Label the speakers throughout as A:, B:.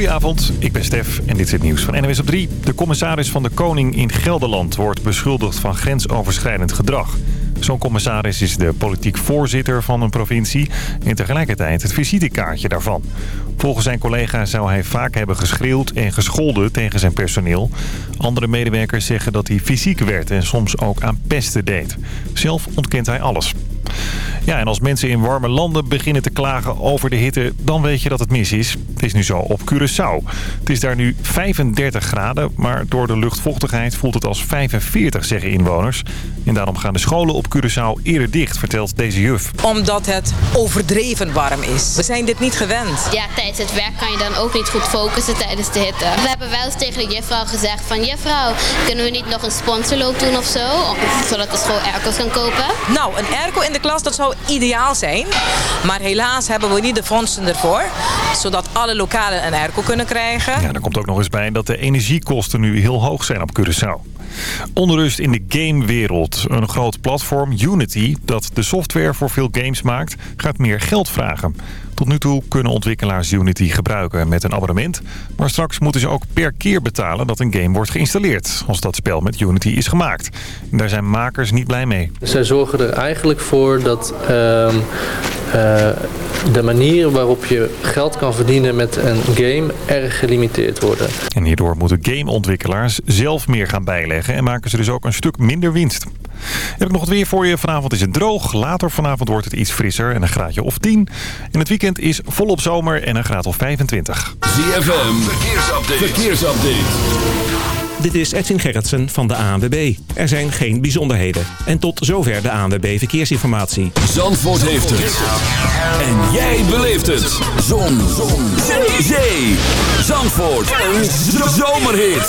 A: Goedenavond, ik ben Stef en dit is het nieuws van NWS op 3. De commissaris van de Koning in Gelderland wordt beschuldigd van grensoverschrijdend gedrag. Zo'n commissaris is de politiek voorzitter van een provincie en tegelijkertijd het visitekaartje daarvan. Volgens zijn collega zou hij vaak hebben geschreeuwd en gescholden tegen zijn personeel. Andere medewerkers zeggen dat hij fysiek werd en soms ook aan pesten deed. Zelf ontkent hij alles. Ja, en als mensen in warme landen beginnen te klagen over de hitte, dan weet je dat het mis is. Het is nu zo op Curaçao. Het is daar nu 35 graden, maar door de luchtvochtigheid voelt het als 45, zeggen inwoners. En daarom gaan de scholen op Curaçao eerder dicht, vertelt deze juf.
B: Omdat het overdreven warm is. We zijn dit niet gewend.
C: Ja, tijdens het werk kan je dan ook niet goed focussen tijdens de hitte. We hebben wel eens tegen de juffrouw gezegd van... juffrouw, kunnen we niet nog een sponsorloop doen of zo? Zodat de school airco's kan kopen.
B: Nou, een airco in de klas, dat zou ideaal zijn. Maar helaas hebben we niet de fondsen ervoor. Zodat alle lokalen een airco kunnen krijgen.
A: Ja, er komt ook nog eens bij dat de energiekosten nu heel hoog zijn op Curaçao. Onrust in de gamewereld. Een groot platform, Unity, dat de software voor veel games maakt, gaat meer geld vragen. Tot nu toe kunnen ontwikkelaars Unity gebruiken met een abonnement. Maar straks moeten ze ook per keer betalen dat een game wordt geïnstalleerd. Als dat spel met Unity is gemaakt. En daar zijn makers niet blij mee.
D: Zij zorgen er eigenlijk voor dat ehm, eh, de manier waarop je geld kan verdienen met een game erg gelimiteerd worden.
A: En hierdoor moeten gameontwikkelaars zelf meer gaan bijleggen en maken ze dus ook een stuk minder winst. Heb ik nog het weer voor je. Vanavond is het droog. Later vanavond wordt het iets frisser en een graadje of 10. En het weekend is volop zomer en een graad of 25.
E: ZFM, verkeersupdate. verkeersupdate.
F: Dit is Edwin Gerritsen van de ANWB. Er zijn geen bijzonderheden. En tot zover de ANWB Verkeersinformatie.
E: Zandvoort heeft het. En jij beleeft het. Zon. Zon. Zee. Zee. Zandvoort. Een zomerhit.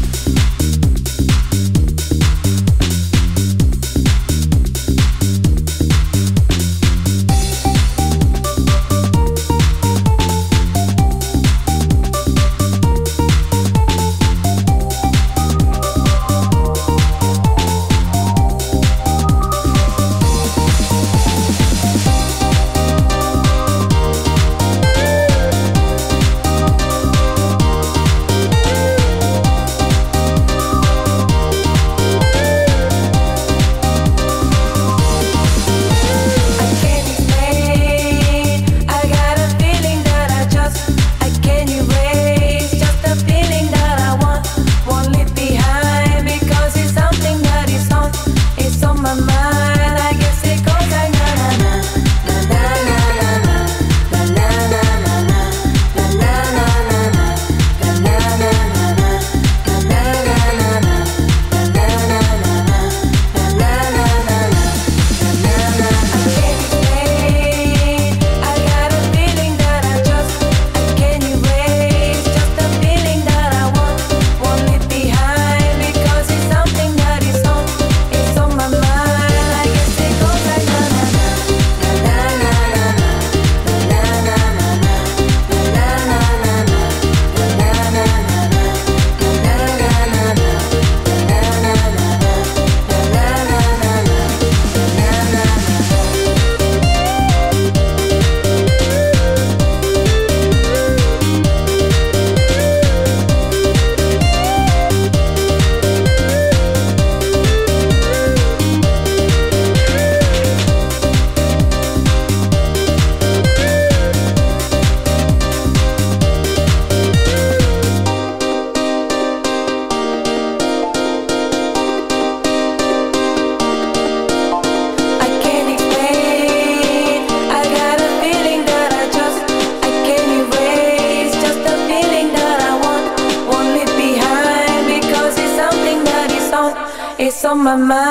G: my mind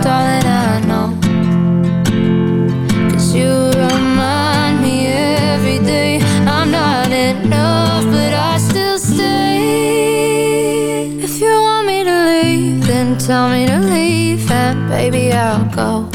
G: Do, darling. I know. Cause you remind me every day I'm not enough, but I still stay. If you want me to leave, then tell me to leave, and baby, I'll go.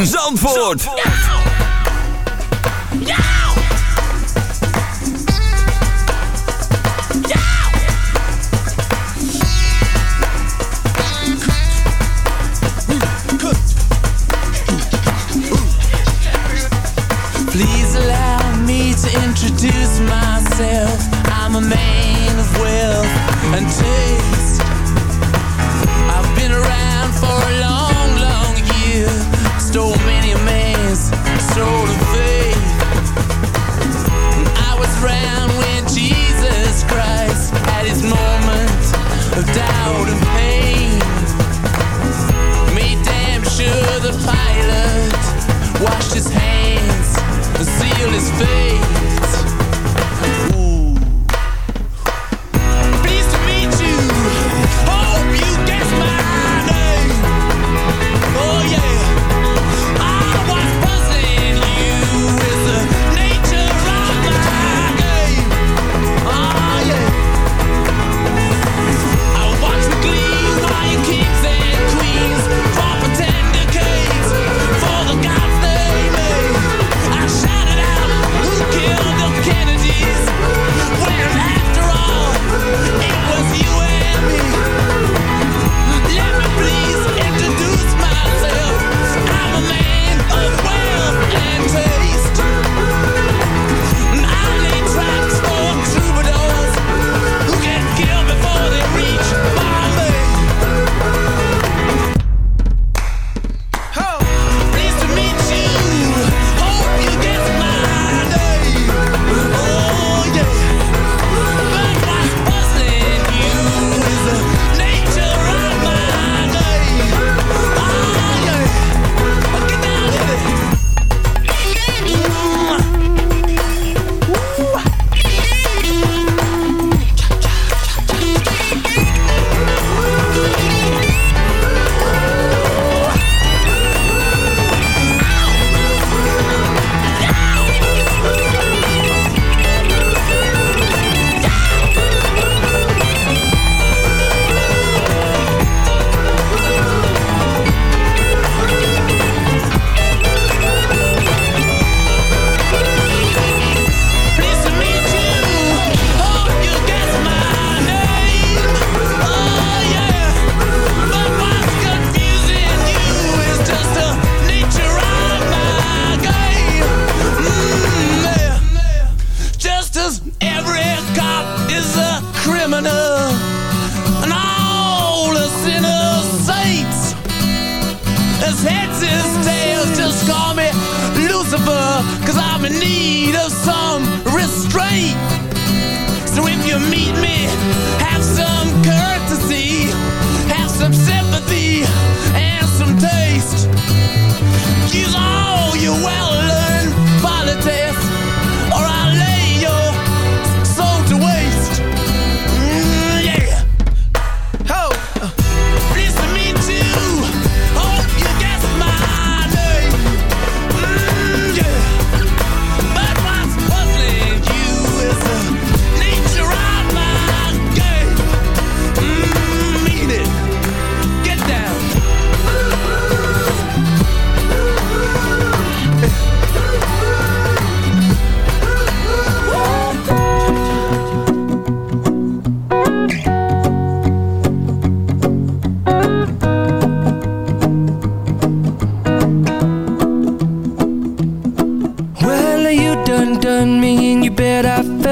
E: ZFM Zandvoort.
H: Please allow me to introduce myself. I'm a man of wealth and taste. I've been around for a long. Stole many a man's soul of faith. I was around when Jesus Christ had his moment of doubt and pain. Made damn sure the Pilate washed his hands and sealed his fate.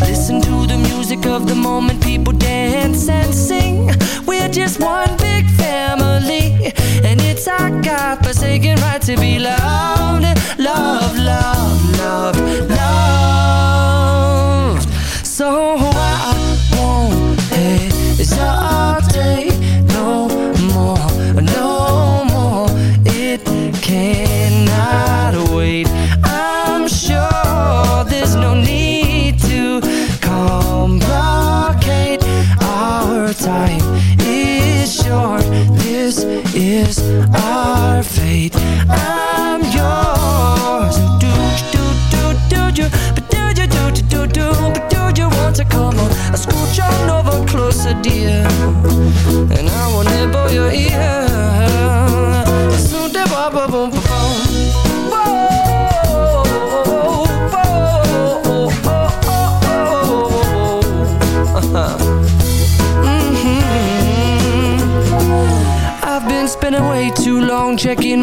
I: Listen to the music of the moment, people dance and sing. We're just one big family, and it's our God-forsaken right to be loved, love, love, love, loved. So I to come on? Scooch on over closer, dear,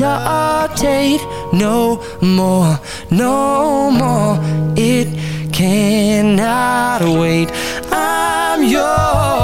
I: hesitate no more, no more. It cannot wait. I'm yours.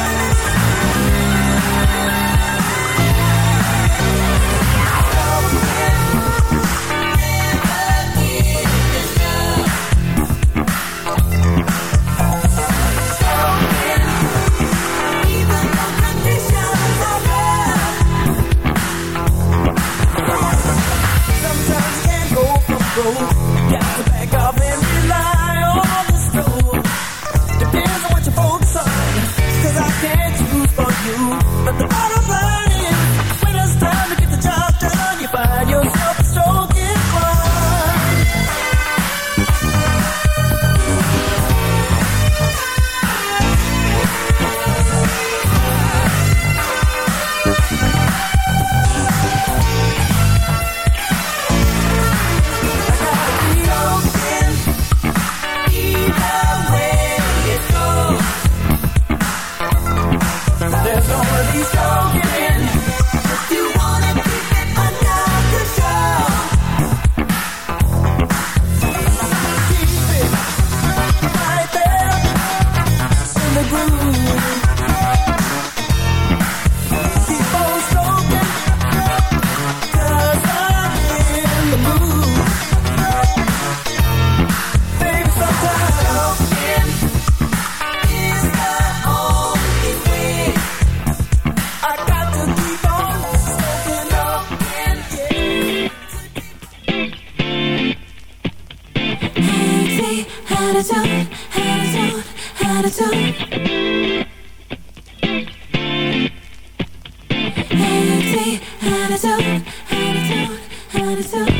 J: to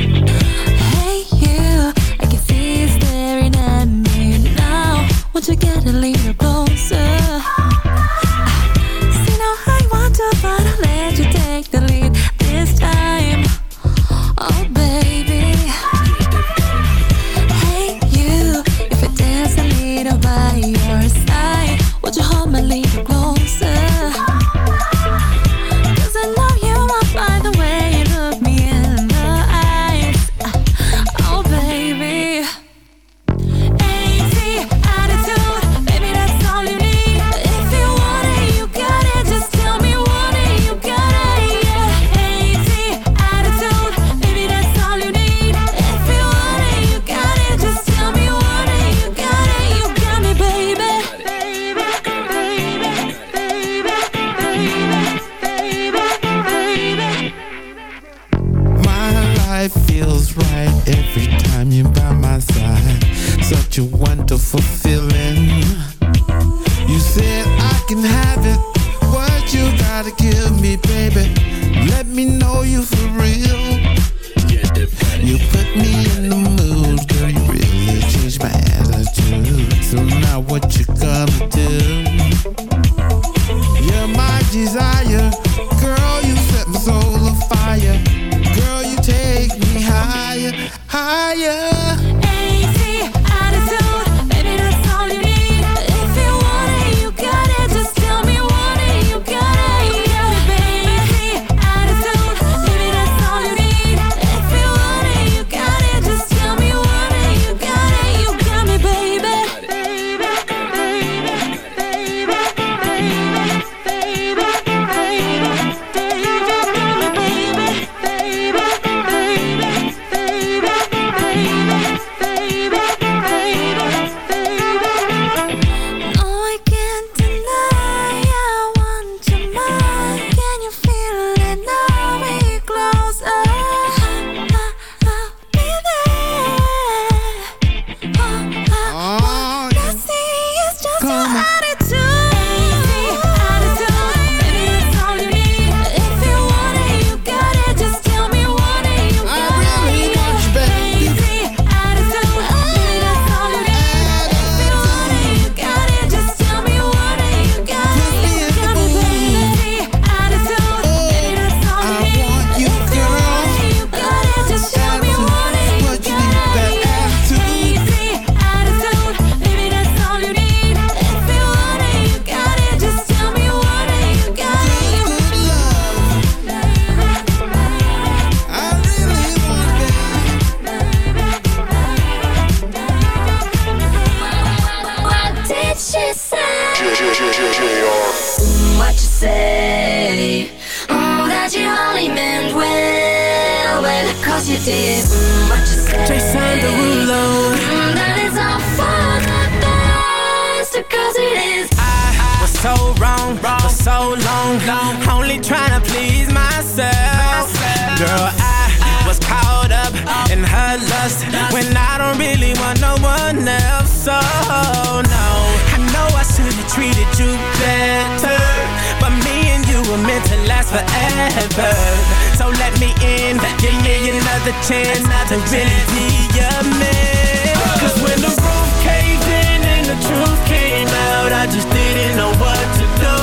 J: Another chance not to really be your man. Cause when the roof caved in and the truth came out, I just didn't know what to do.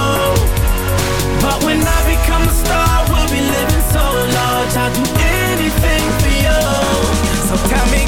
J: But when I become a star, we'll be living so large. I'll do anything for you. So tell me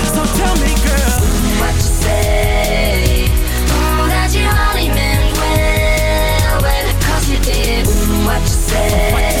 G: What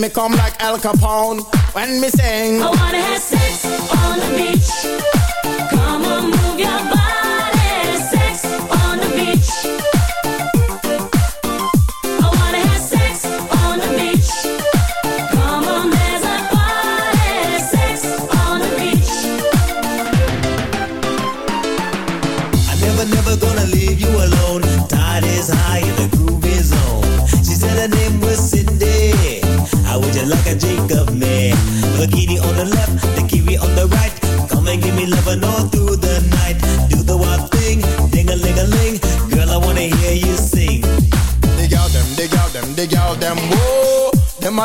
G: me
J: come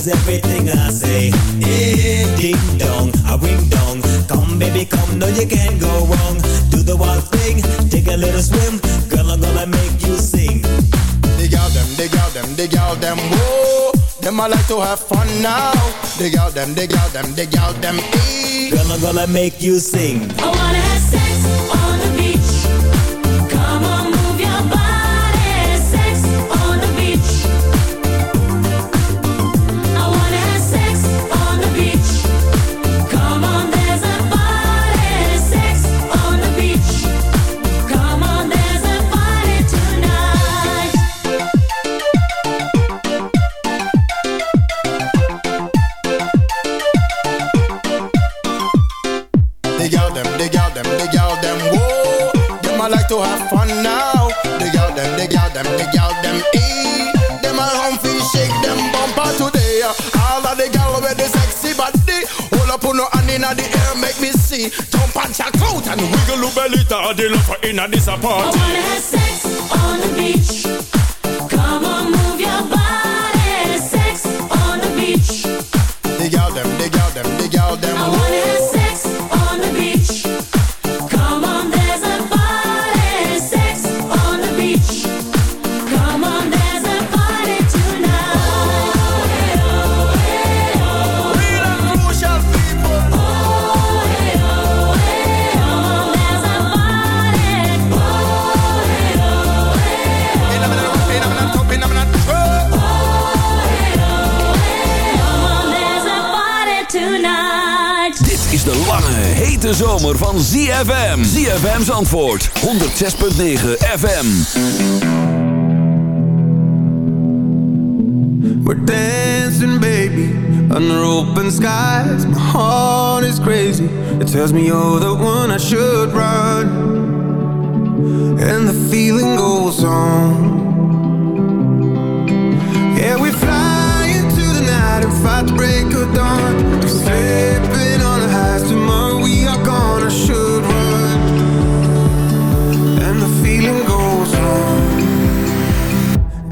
K: cause everything I say. Eh, ding dong, a ring dong. Come baby come, no you can't go wrong. Do the wild thing, take a little swim. Girl I'm gonna make you sing.
L: Dig out them, dig out them, dig out them, whoa Them I like to have fun now. Dig out them, dig out them, dig out them, ee.
K: Girl I'm gonna make you sing.
J: I wanna Belita, I
L: did love in a
J: disappointment. On the beach.
M: van ZFM. ZFM's antwoord. 106.9 FM.
H: We're dancing, baby. Under open skies. My heart is crazy. It tells me you're the one I should run. And the feeling goes on.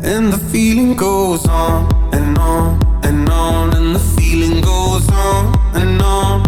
H: And the feeling goes on and on and on And the feeling goes on and on.